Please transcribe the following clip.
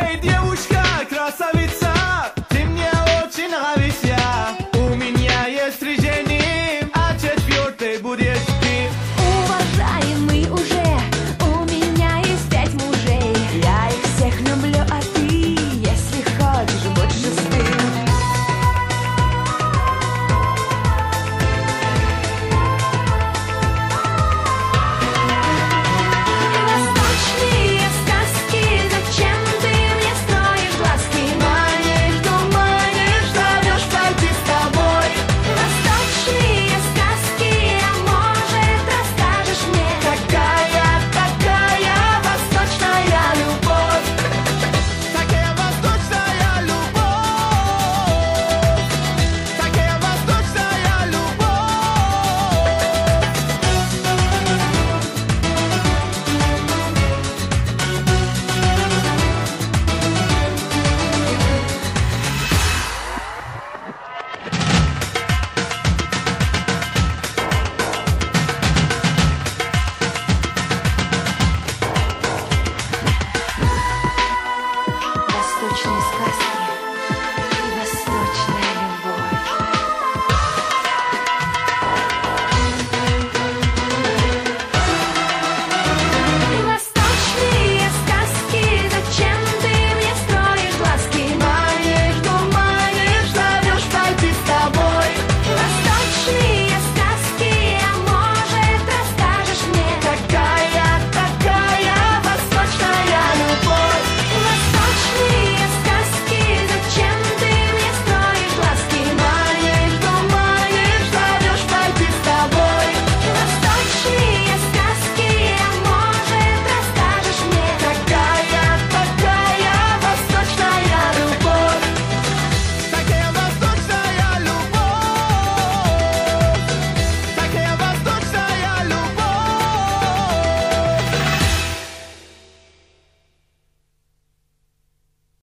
Hey, dude.